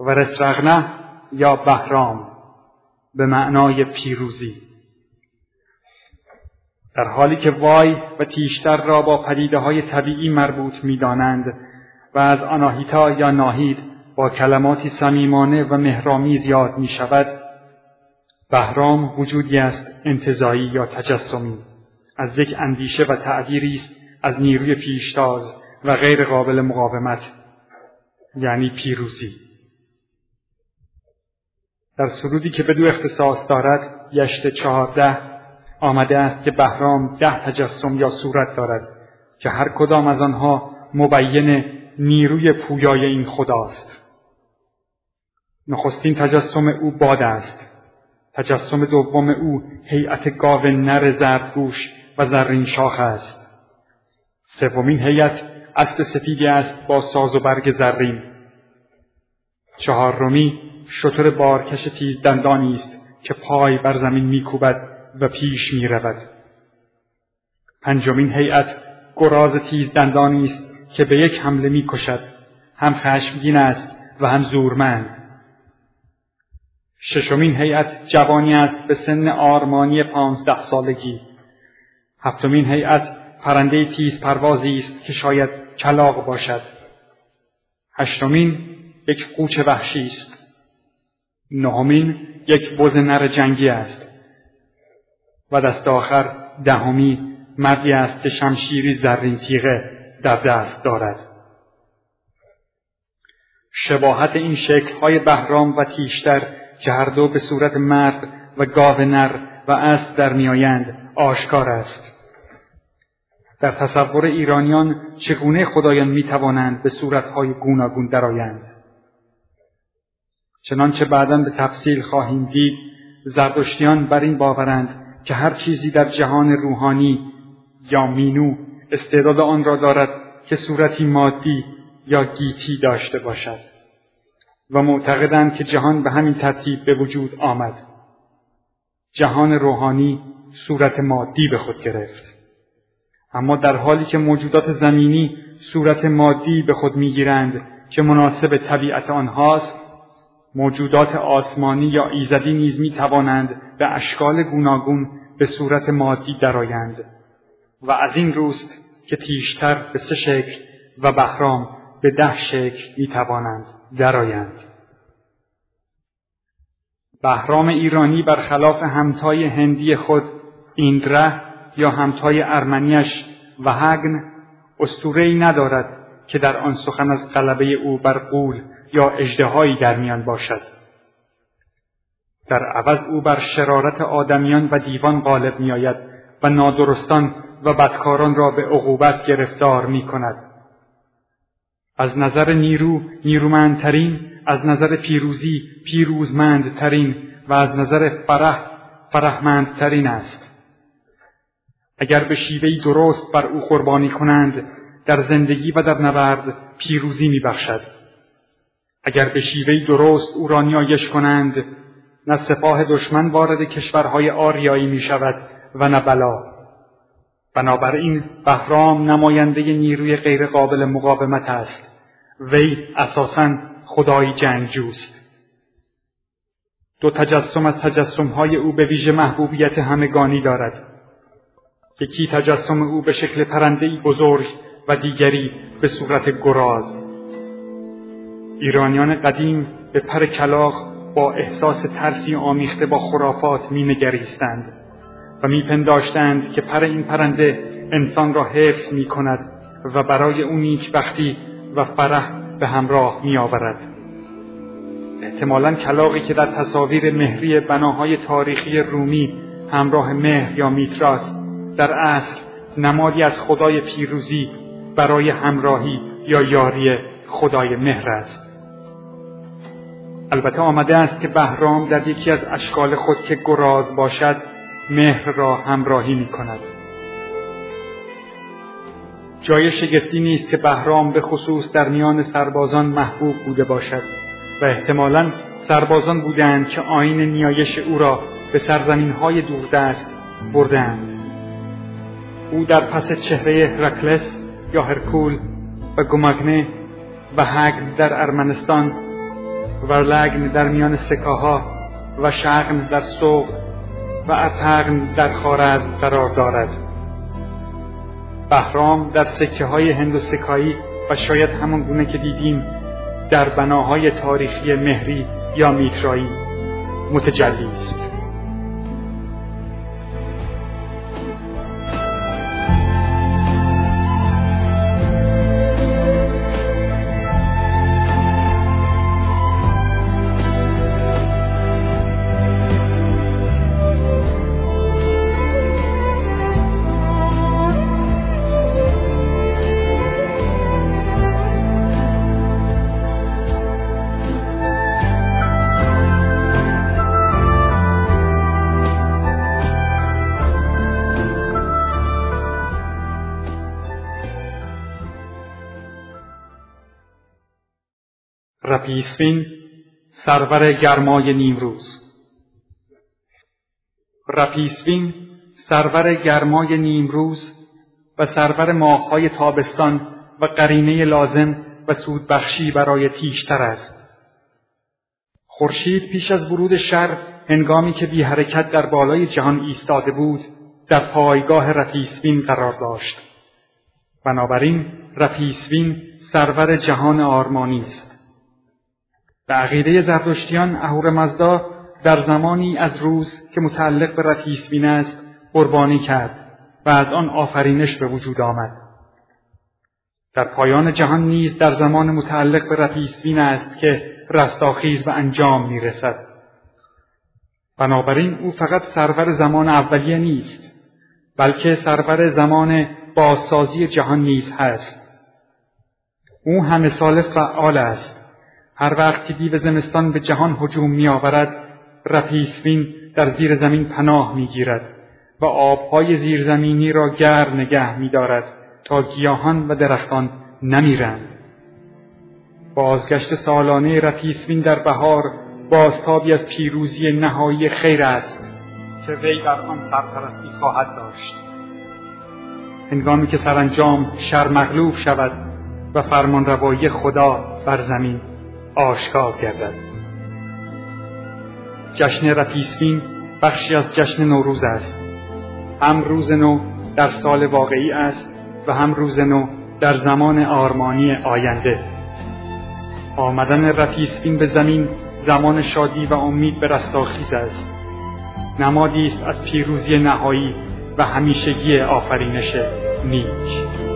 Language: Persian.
و رسرغنه یا بهرام به معنای پیروزی. در حالی که وای و تیشتر را با پدیده های طبیعی مربوط می‌دانند و از آناهیتا یا ناهید با کلماتی صمیمانه و مهرامی زیاد می شود بهرام وجودی است انتظایی یا تجسمی. از یک اندیشه و تعبیری است از نیروی پیشتاز و غیر قابل مقاومت یعنی پیروزی. در سرودی که به دو اختصاص دارد یشت چهارده آمده است که بهرام ده تجسم یا صورت دارد که هر کدام از آنها مبین نیروی پویای این خداست. نخستین تجسم او باد است. تجسم دوم او هیئت گاو نر زردگوش و زرین شاخ است. سومین هیئت اسب سفیدی است با ساز و برگ زرین. چهارمی شتر بارکش تیز دندانی است که پای بر زمین میکوبد و پیش می رود. پنجمین هیئت گراز تیز دندانی است که به یک حمله می کشد. هم خشمگین است و هم زورمند. ششمین هیئت جوانی است به سن آرمانی پانزده سالگی. هفتمین هیئت پرنده تیز پروازی است که شاید کلاق باشد. هشتمین یک قوچ وحشی است. نهمین یک بز نر جنگی است. و دست آخر دهمی مردی است که شمشیری زرین تیغه در دست دارد شباهت این شکلهای بهرام و تیشتر که هر دو به صورت مرد و گاو نر و اسب در میآیند آشکار است در تصور ایرانیان چگونه خدایان می توانند به صورتهای گوناگون درآیند چنانچه بعدا به تفصیل خواهیم دید زردشتیان بر این باورند که هر چیزی در جهان روحانی یا مینو استعداد آن را دارد که صورتی مادی یا گیتی داشته باشد و معتقدند که جهان به همین ترتیب به وجود آمد. جهان روحانی صورت مادی به خود گرفت. اما در حالی که موجودات زمینی صورت مادی به خود می‌گیرند که مناسب طبیعت آنهاست موجودات آسمانی یا ایزدی نیز می توانند به اشکال گوناگون به صورت مادی درآیند. و از این روست که تیشتر به سه شکل و بهرام به ده شکل می توانند درآیند. بهرام ایرانی برخلاف همتای هندی خود ایندره یا همتای ارمنیش و هگن ندارد که در آن سخن از غلبه او بر قول یا اجدهایی در میان باشد. در عوض او بر شرارت آدمیان و دیوان غالب میآید و نادرستان و بدکاران را به عقوبت گرفتار می کند. از نظر نیرو نیرومندترین از نظر پیروزی پیروزمندترین و از نظر فرح فرحمندترین است. اگر به شیوهی درست بر او قربانی کنند در زندگی و در نبرد پیروزی میبخشد. اگر به شیوهی درست او را نیایش کنند نه سپاه دشمن وارد کشورهای آریایی می شود و نه بلا. بنابراین بهرام نماینده نیروی غیرقابل مقاومت است. وی اساسا خدای جنگجوست. دو تجسم از تجسمهای او به ویژه محبوبیت همگانی دارد. یکی تجسم او به شکل پرندهای بزرگ و دیگری به صورت گراز. ایرانیان قدیم به پر کلاق با احساس ترسی آمیخته با خرافات مینگریستند و میپنداشتند که پر این پرنده انسان را حفظ می کند و برای او نیکبختی و فرح به همراه می آورد. احتمالا کلاقی که در تصاویر مهری بناهای تاریخی رومی همراه مهر یا میتراست در اصل نمادی از خدای پیروزی برای همراهی یا یاری خدای مهر است. البته آمده است که بهرام در یکی از اشکال خود که گراز باشد مهر را همراهی می کند. جای شگفتی نیست که بهرام به خصوص در میان سربازان محبوب بوده باشد و احتمالا سربازان بودند که آین نیایش او را به سرزمین های دوردست بردند. او در پس چهره رکلس یا هرکول و گمگنه و هگل در ارمنستان و لگن در میان سکاها و شغن در سوق و اتغن در خارز قرار دارد. بهرام در سکه های هند و سکایی و شاید همان گونه که دیدیم در بناهای تاریخی مهری یا میترایی متجلی است. رپیثوین سرور گرمای نیمروز. رپیثوین سرور گرمای نیمروز و سرور ماههای تابستان و قرینه لازم و سودبخشی برای تیشتر است. خورشید پیش از ورود شر هنگامی که بی حرکت در بالای جهان ایستاده بود در پایگاه رپیثوین قرار داشت. بنابراین رپیسوین سرور جهان آرمانی است. به عقیده زرتشتیان اهورامزدا در زمانی از روز که متعلق به رتیسوین است قربانی کرد و از آن آفرینش به وجود آمد. در پایان جهان نیز در زمان متعلق به رتیسوین است که رستاخیز به انجام می‌رسد. بنابراین او فقط سرور زمان اولیه نیست بلکه سرور زمان بازسازی جهان نیز هست. او همه سال فعال است. هر وقت که دیو زمستان به جهان هجوم می آورد رپیسوین در زیر زمین پناه می گیرد و آبهای زیرزمینی را گرم نگه می دارد تا گیاهان و درختان نمیرند. بازگشت سالانه رپیسوین در بهار بازتابی از پیروزی نهایی خیر است که وی بر آن سرپرستی خواهد داشت هنگامی که سرانجام شر مغلوب شود و فرمانروایی خدا بر زمین آشکار گردد. جشن رپیسوین بخشی از جشن نوروز است. هم روز نو در سال واقعی است و هم روز نو در زمان آرمانی آینده. آمدن رپیسوین به زمین زمان شادی و امید به رستاخیز است. نمادی است از پیروزی نهایی و همیشگی آفرینش نیک.